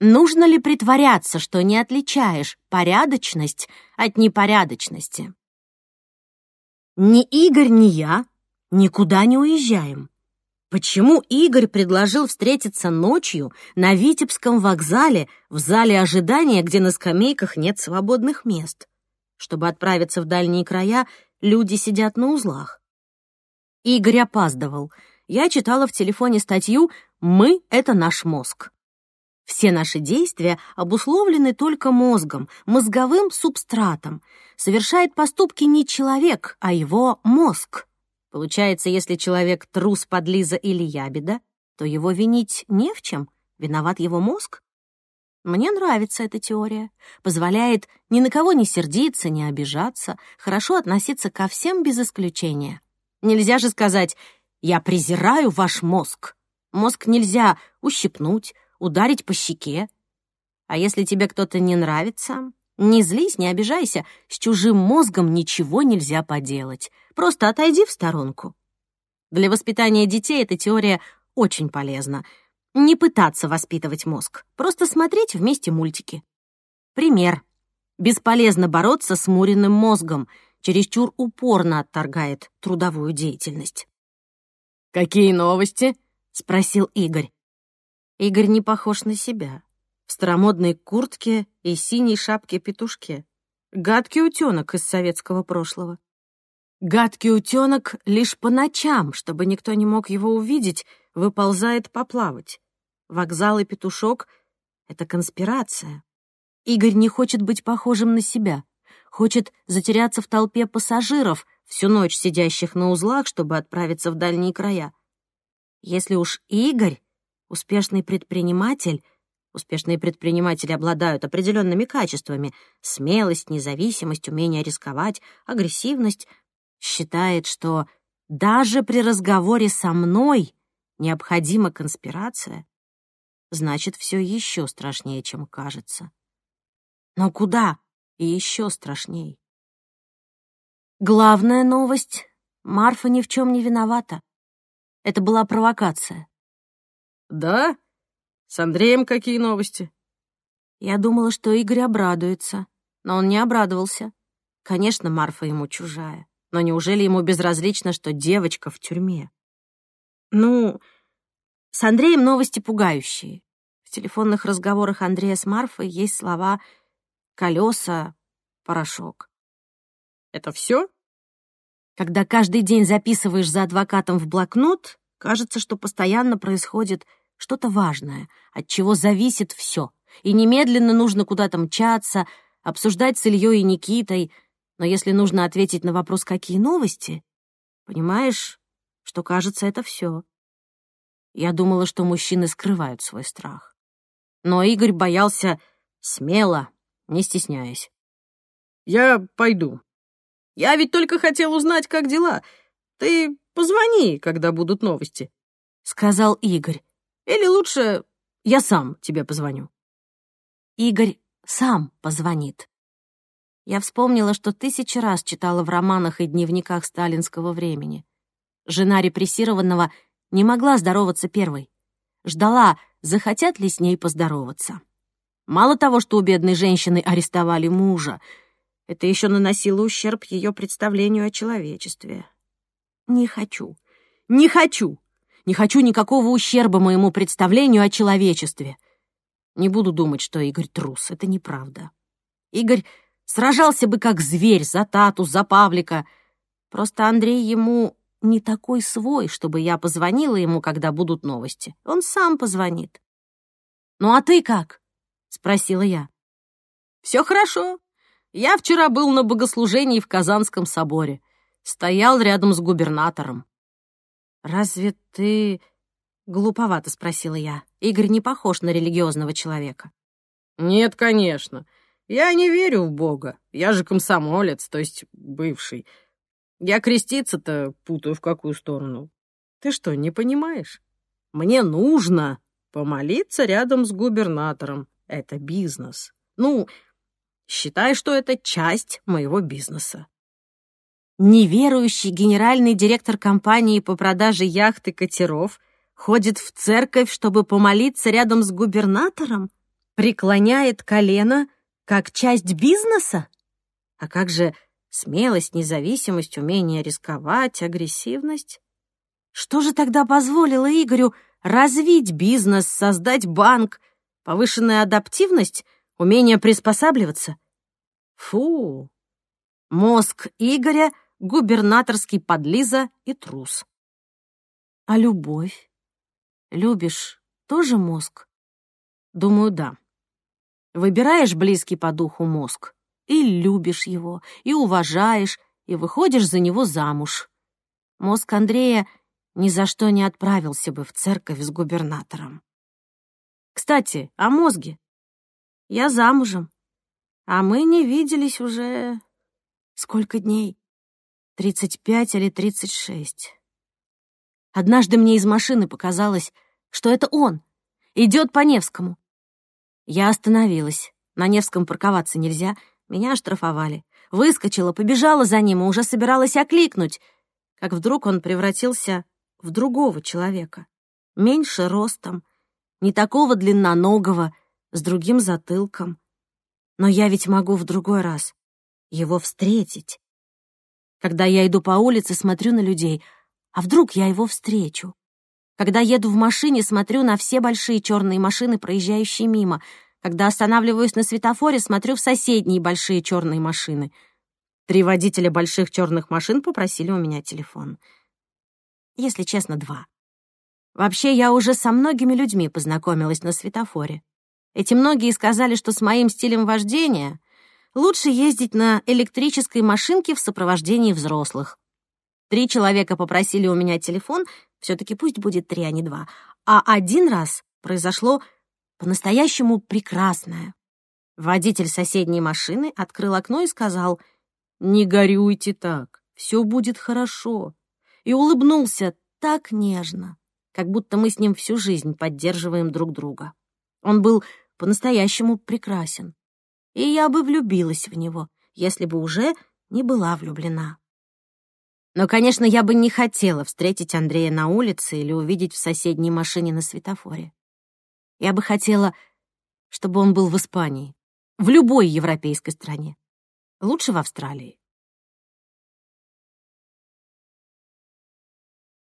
Нужно ли притворяться, что не отличаешь порядочность от непорядочности? Ни Игорь, ни я никуда не уезжаем. Почему Игорь предложил встретиться ночью на Витебском вокзале в зале ожидания, где на скамейках нет свободных мест? Чтобы отправиться в дальние края, люди сидят на узлах. Игорь опаздывал. Я читала в телефоне статью «Мы — это наш мозг». Все наши действия обусловлены только мозгом, мозговым субстратом. Совершает поступки не человек, а его мозг. Получается, если человек трус, подлиза или ябеда, то его винить не в чем, виноват его мозг. Мне нравится эта теория. Позволяет ни на кого не сердиться, не обижаться, хорошо относиться ко всем без исключения. Нельзя же сказать «я презираю ваш мозг». Мозг нельзя ущипнуть, ударить по щеке. А если тебе кто-то не нравится, не злись, не обижайся, с чужим мозгом ничего нельзя поделать. Просто отойди в сторонку. Для воспитания детей эта теория очень полезна. Не пытаться воспитывать мозг, просто смотреть вместе мультики. Пример. Бесполезно бороться с муренным мозгом, чересчур упорно отторгает трудовую деятельность. «Какие новости?» — спросил Игорь. Игорь не похож на себя. В старомодной куртке и синей шапке-петушке. Гадкий утенок из советского прошлого. Гадкий утенок лишь по ночам, чтобы никто не мог его увидеть, выползает поплавать. Вокзал и петушок — это конспирация. Игорь не хочет быть похожим на себя. Хочет затеряться в толпе пассажиров, всю ночь сидящих на узлах, чтобы отправиться в дальние края. Если уж Игорь Успешный предприниматель Успешные предприниматели обладают определенными качествами — смелость, независимость, умение рисковать, агрессивность. Считает, что даже при разговоре со мной необходима конспирация. Значит, все еще страшнее, чем кажется. Но куда еще страшней? Главная новость — Марфа ни в чем не виновата. Это была провокация. «Да? С Андреем какие новости?» Я думала, что Игорь обрадуется, но он не обрадовался. Конечно, Марфа ему чужая, но неужели ему безразлично, что девочка в тюрьме? Ну, с Андреем новости пугающие. В телефонных разговорах Андрея с Марфой есть слова «колеса», «порошок». Это все? Когда каждый день записываешь за адвокатом в блокнот, Кажется, что постоянно происходит что-то важное, от чего зависит все, и немедленно нужно куда-то мчаться, обсуждать с Ильей и Никитой, но если нужно ответить на вопрос «какие новости?», понимаешь, что, кажется, это все. Я думала, что мужчины скрывают свой страх. Но Игорь боялся смело, не стесняясь. «Я пойду. Я ведь только хотел узнать, как дела. Ты Позвони, когда будут новости», — сказал Игорь. «Или лучше я сам тебе позвоню». Игорь сам позвонит. Я вспомнила, что тысячи раз читала в романах и дневниках сталинского времени. Жена репрессированного не могла здороваться первой. Ждала, захотят ли с ней поздороваться. Мало того, что у бедной женщины арестовали мужа, это еще наносило ущерб ее представлению о человечестве. Не хочу. Не хочу. Не хочу никакого ущерба моему представлению о человечестве. Не буду думать, что Игорь трус. Это неправда. Игорь сражался бы как зверь за Тату, за Павлика. Просто Андрей ему не такой свой, чтобы я позвонила ему, когда будут новости. Он сам позвонит. «Ну а ты как?» — спросила я. «Все хорошо. Я вчера был на богослужении в Казанском соборе стоял рядом с губернатором. «Разве ты...» — глуповато спросила я. Игорь не похож на религиозного человека. «Нет, конечно. Я не верю в Бога. Я же комсомолец, то есть бывший. Я креститься-то путаю в какую сторону. Ты что, не понимаешь? Мне нужно помолиться рядом с губернатором. Это бизнес. Ну, считай, что это часть моего бизнеса. Неверующий генеральный директор компании по продаже яхт и катеров ходит в церковь, чтобы помолиться рядом с губернатором? Преклоняет колено как часть бизнеса? А как же смелость, независимость, умение рисковать, агрессивность? Что же тогда позволило Игорю развить бизнес, создать банк, повышенная адаптивность, умение приспосабливаться? Фу! Мозг Игоря — губернаторский подлиза и трус. А любовь? Любишь тоже мозг? Думаю, да. Выбираешь близкий по духу мозг и любишь его, и уважаешь, и выходишь за него замуж. Мозг Андрея ни за что не отправился бы в церковь с губернатором. Кстати, о мозге. Я замужем, а мы не виделись уже... Сколько дней? Тридцать пять или тридцать шесть. Однажды мне из машины показалось, что это он, идет по Невскому. Я остановилась. На Невском парковаться нельзя, меня оштрафовали. Выскочила, побежала за ним и уже собиралась окликнуть, как вдруг он превратился в другого человека. Меньше ростом, не такого длинноногого, с другим затылком. Но я ведь могу в другой раз его встретить. Когда я иду по улице, смотрю на людей, а вдруг я его встречу? Когда еду в машине, смотрю на все большие черные машины, проезжающие мимо. Когда останавливаюсь на светофоре, смотрю в соседние большие черные машины. Три водителя больших черных машин попросили у меня телефон. Если честно, два. Вообще, я уже со многими людьми познакомилась на светофоре. Эти многие сказали, что с моим стилем вождения лучше ездить на электрической машинке в сопровождении взрослых. Три человека попросили у меня телефон, все-таки пусть будет три, а не два. А один раз произошло по-настоящему прекрасное. Водитель соседней машины открыл окно и сказал, «Не горюйте так, все будет хорошо». И улыбнулся так нежно, как будто мы с ним всю жизнь поддерживаем друг друга. Он был по-настоящему прекрасен и я бы влюбилась в него, если бы уже не была влюблена. Но, конечно, я бы не хотела встретить Андрея на улице или увидеть в соседней машине на светофоре. Я бы хотела, чтобы он был в Испании, в любой европейской стране. Лучше в Австралии.